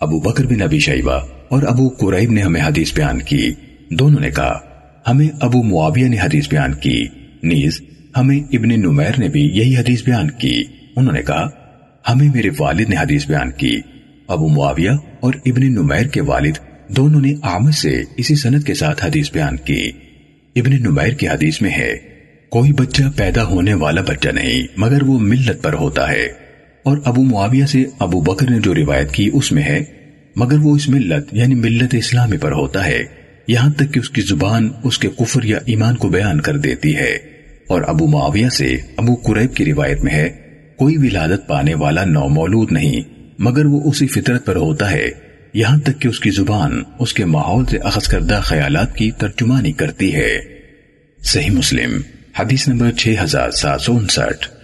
ابو بکر بن ابی شیبہ اور ابو قریب نے ہمیں حدیث بیان کی۔ دونوں نے کہا، ہمیں ابو معاویہ نے حدیث بیان کی۔ نیز، ہمیں ابن نمیر نے بھی یہی حدیث بیان کی۔ انہوں نے کہا، ہمیں میرے والد نے حدیث بیان کی۔ ابو معاویہ اور ابن نمیر کے والد دونوں نے آمد سے اسی سند کے ساتھ حدیث بیان کی۔ ابن نمیر کی حدیث میں ہے، کوئی بچہ پیدا ہونے والا بچہ نہیں، مگر وہ ملت پر ہوتا ہے۔ اور ابو معاویہ سے ابو بکر نے جو روایت کی اس میں ہے، مگر وہ اس ملت یعنی ملت اسلامی پر ہوتا ہے، یہاں تک کہ اس کی زبان، اس کے کفر یا ایمان کو بیان کر دیتی ہے۔ اور ابو معاویہ سے ابو قریب کی روایت میں ہے، کوئی ولادت پانے والا نو مولود نہیں، مگر وہ اسی فطرت پر ہوتا ہے۔ یہاں تک کہ اس کی زبان، اس کے ماحول سے اخذ کردہ خیالات کی ترجمانی کرتی ہے۔ صحیح مسلم، حدیث نمبر 6769